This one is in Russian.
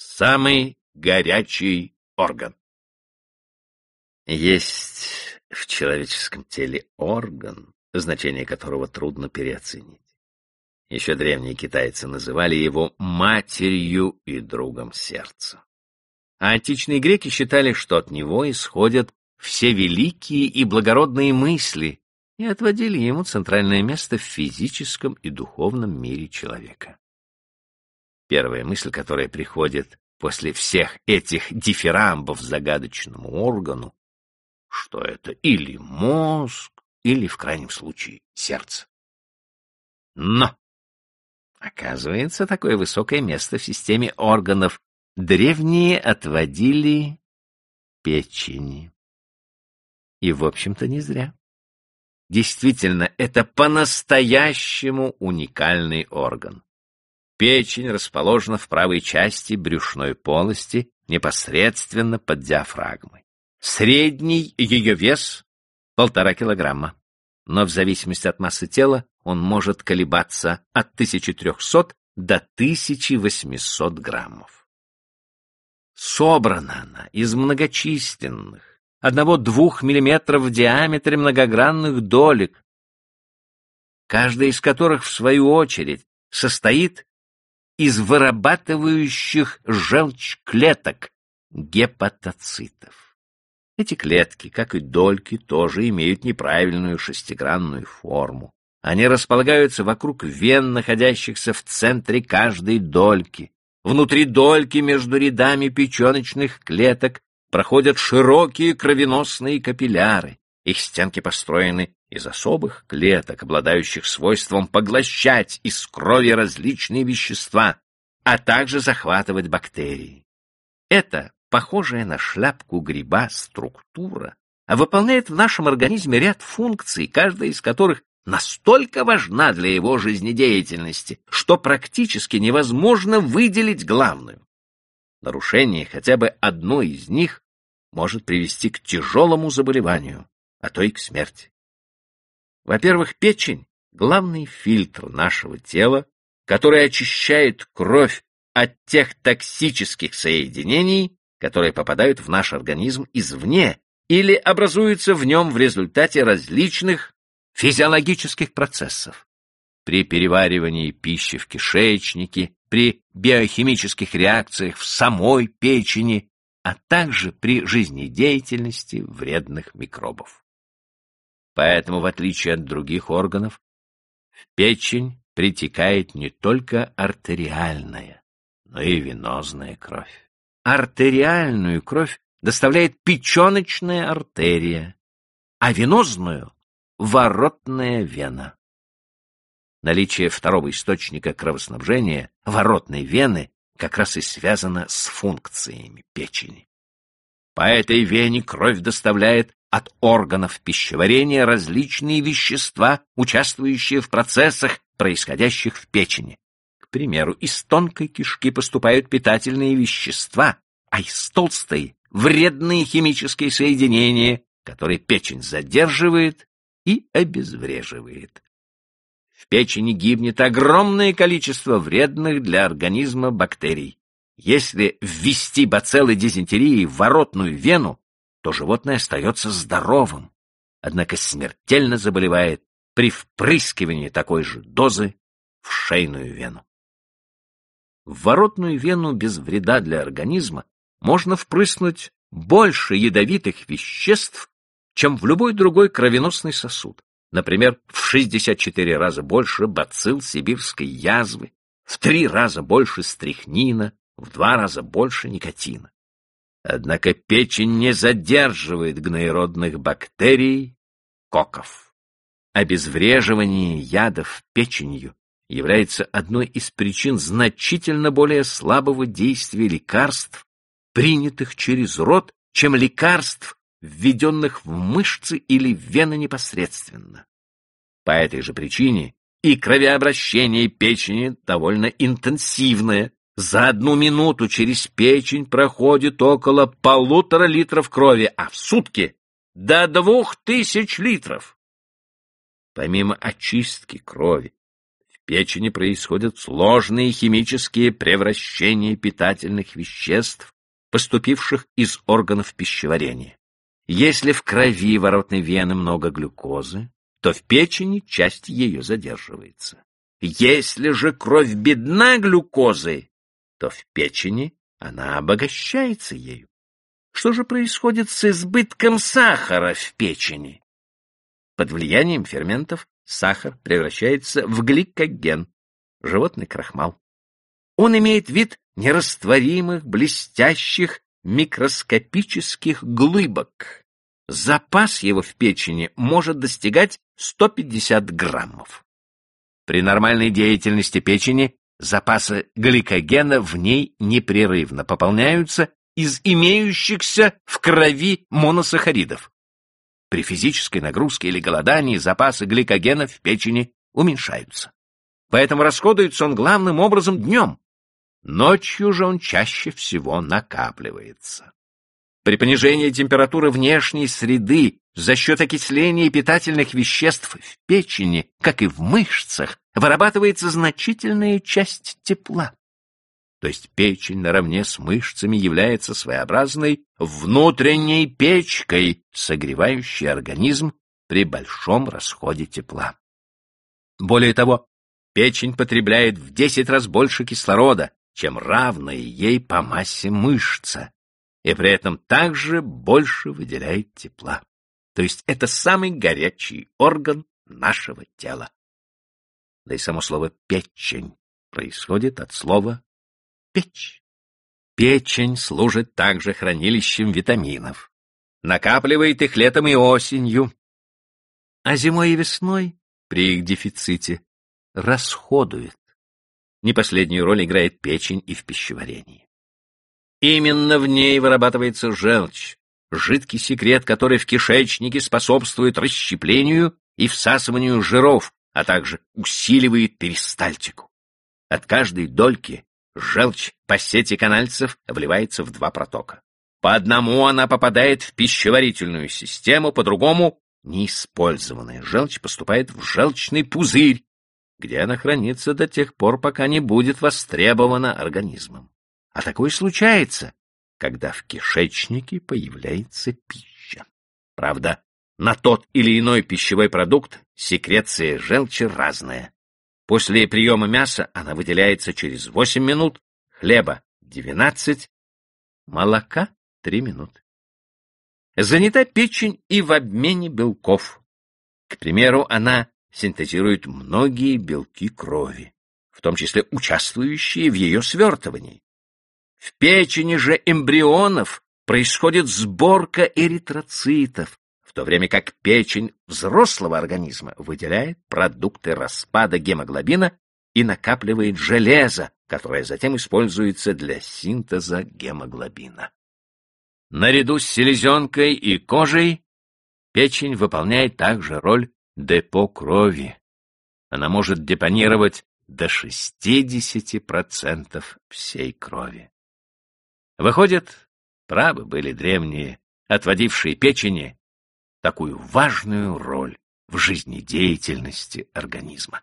самый горячий орган. Есть в человеческом теле орган, значение которого трудно переоценить. Еще древние китайцы называли его матерью и другом сердца. А античные греки считали, что от него исходят все великие и благородные мысли и отводили ему центральное место в физическом и духовном мире человека. Первая мысль, которая приходит после всех этих дифирамбов загадочному органу, что это или мозг, или, в крайнем случае, сердце. Но, оказывается, такое высокое место в системе органов древние отводили печени. И, в общем-то, не зря. Действительно, это по-настоящему уникальный орган. Печень расположена в правой части брюшной полости, непосредственно под диафрагмой. Средний ее вес — полтора килограмма, но в зависимости от массы тела он может колебаться от 1300 до 1800 граммов. Собрана она из многочисленных, одного-двух миллиметров в диаметре многогранных долек, каждая из которых, в свою очередь, состоит из вырабатывающих желчь клеток, гепатоцитов. Эти клетки, как и дольки, тоже имеют неправильную шестигранную форму. Они располагаются вокруг вен, находящихся в центре каждой дольки. Внутри дольки между рядами печеночных клеток проходят широкие кровеносные капилляры. Их стенки построены из особых клеток, обладающих свойством поглощать из крови различные вещества, а также захватывать бактерии. Это похожая на шляпку гриба структура выполняет в нашем организме ряд функций, каждая из которых настолько важна для его жизнедеятельности, что практически невозможно выделить главную. Нарушение хотя бы одной из них может привести к тяжелому заболеванию, а то и к смерти. Во-первых, печень — главный фильтр нашего тела, который очищает кровь от тех токсических соединений, которые попадают в наш организм извне или образуются в нем в результате различных физиологических процессов. При переваривании пищи в кишечнике, при биохимических реакциях в самой печени, а также при жизнедеятельности вредных микробов. Поэтому, в отличие от других органов, в печень притекает не только артериальная, но и венозная кровь. Артериальную кровь доставляет печеночная артерия, а венозную — воротная вена. Наличие второго источника кровоснабжения, воротной вены, как раз и связано с функциями печени. По этой вене кровь доставляет от органов пищеварения различные вещества, участвующие в процессах, происходящих в печени. К примеру, из тонкой кишки поступают питательные вещества, а из толстой — вредные химические соединения, которые печень задерживает и обезвреживает. В печени гибнет огромное количество вредных для организма бактерий. Если ввести бациллы дизентерии в воротную вену, то животное остается здоровым, однако смертельно заболевает при впрыскивании такой же дозы в шейную вену. В воротную вену без вреда для организма можно впрыснуть больше ядовитых веществ, чем в любой другой кровеносный сосуд. Например, в 64 раза больше бацилл сибирской язвы, в три раза больше стрихнина, в два раза больше никотина. Однако печень не задерживает гноеродных бактерий, коков. Обезвреживание ядов печенью является одной из причин значительно более слабого действия лекарств, принятых через рот, чем лекарств, введенных в мышцы или вены непосредственно. По этой же причине и кровообращение печени довольно интенсивное. За одну минуту через печень проходит около полутора литров крови, а в сутки до двух тысяч литров. Помимо очистки крови, печени происходят сложные химические превращения питательных веществ, поступивших из органов пищеварения. Если в крови воротной вены много глюкозы, то в печени часть ее задерживается. Если же кровь бедна глюкозой, то в печени она обогащается ею. Что же происходит с избытком сахара в печени? Под влиянием ферментов сахар превращается в гликоген, животный крахмал. Он имеет вид нерастворимых, блестящих, микроскопических глыбок. Запас его в печени может достигать 150 граммов. При нормальной деятельности печени запасы гликогена в ней непрерывно пополняются из имеющихся в крови моносахаридов. При физической нагрузке или голодании запасы гликогена в печени уменьшаются. Поэтому расходуется он главным образом днем. Ночью же он чаще всего накапливается. При понижении температуры внешней среды за счет окисления питательных веществ в печени, как и в мышцах, вырабатывается значительная часть тепла. То есть печень наравне с мышцами является своеобразной внутренней печкой, согревающей организм при большом расходе тепла. Более того, печень потребляет в 10 раз больше кислорода, чем равная ей по массе мышца, и при этом также больше выделяет тепла. То есть это самый горячий орган нашего тела. Да и само слово «печень» происходит от слова печь. Печень служит также хранилищем витаминов. Накапливает их летом и осенью. А зимой и весной, при их дефиците, расходует. Не последнюю роль играет печень и в пищеварении. Именно в ней вырабатывается желчь, жидкий секрет, который в кишечнике способствует расщеплению и всасыванию жиров, а также усиливает перистальтику. От каждой дольки Желчь по сети канальцев вливается в два протока. По одному она попадает в пищеварительную систему, по другому неиспользованная желчь поступает в желчный пузырь, где она хранится до тех пор, пока не будет востребована организмом. А такое случается, когда в кишечнике появляется пища. Правда, на тот или иной пищевой продукт секреция желчи разная. После приема мяса она выделяется через 8 минут, хлеба — 12, молока — 3 минуты. Занята печень и в обмене белков. К примеру, она синтезирует многие белки крови, в том числе участвующие в ее свертывании. В печени же эмбрионов происходит сборка эритроцитов, в то время как печень взрослого организма выделяет продукты распада гемоглобина и накапливает железо, которое затем используется для синтеза гемоглобина. Наряду с селезенкой и кожей печень выполняет также роль депо крови. Она может депонировать до 60% всей крови. Выходит, правы были древние, отводившие печени такую важную роль в жизнедеятельности организма.